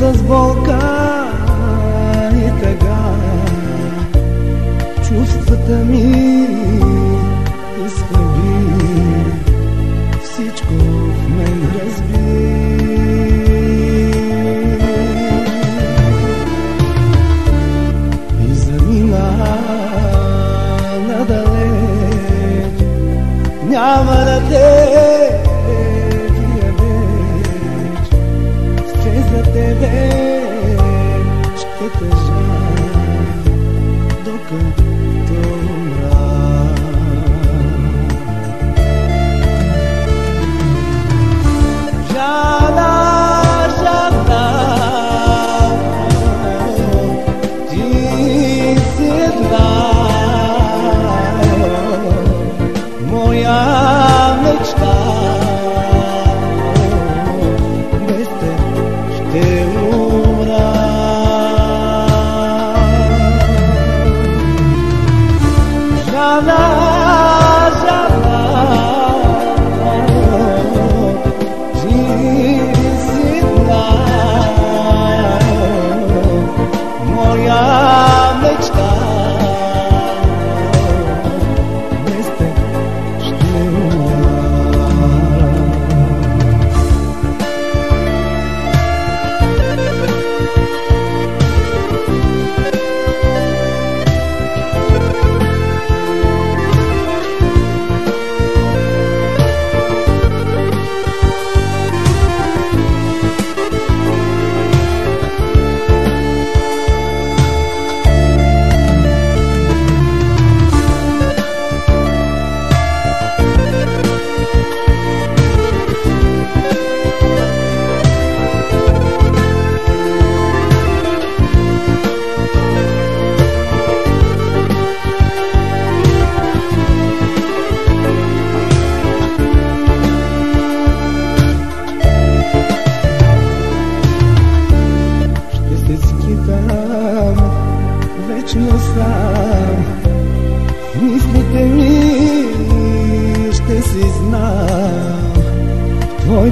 с болка и тъга. Чувствата ми изхъби Всичко в мен разби. И замина надалеч. Няма да те petejar do canto. Já lá, já disse lá, moia mexta, teu me.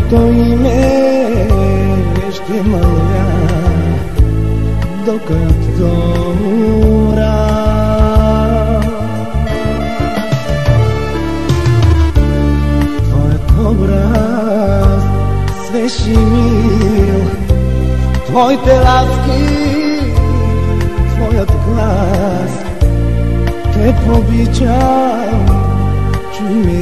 Твоето име ще мълвя, докато умра. Твоят образ свеж и мил, Твоите ласки, Твоят глас, Теб обичам, чуй ме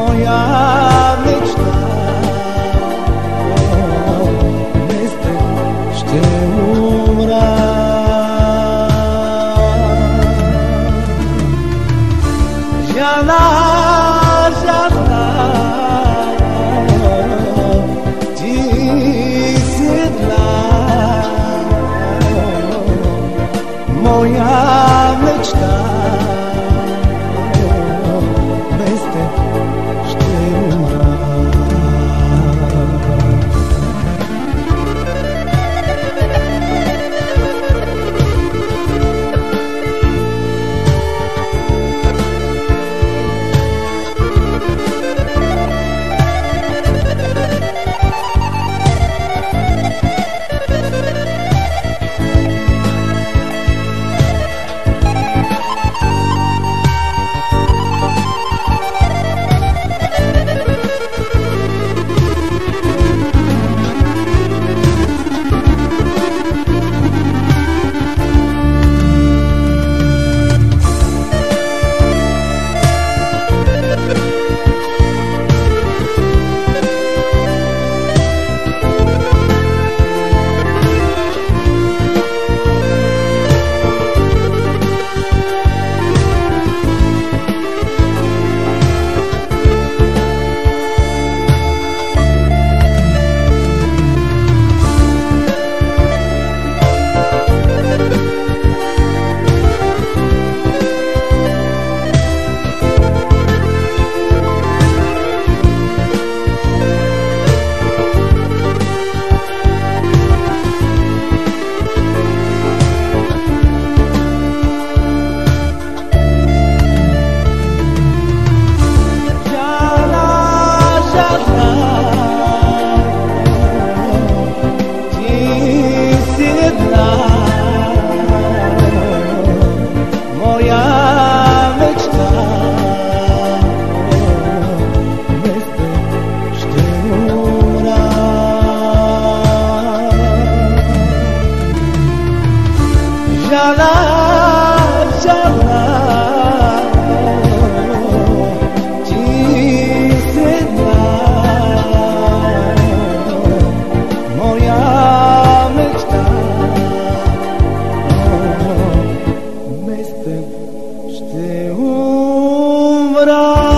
põe a mexer neste este umbral já lá já lá. Is it love? llorar.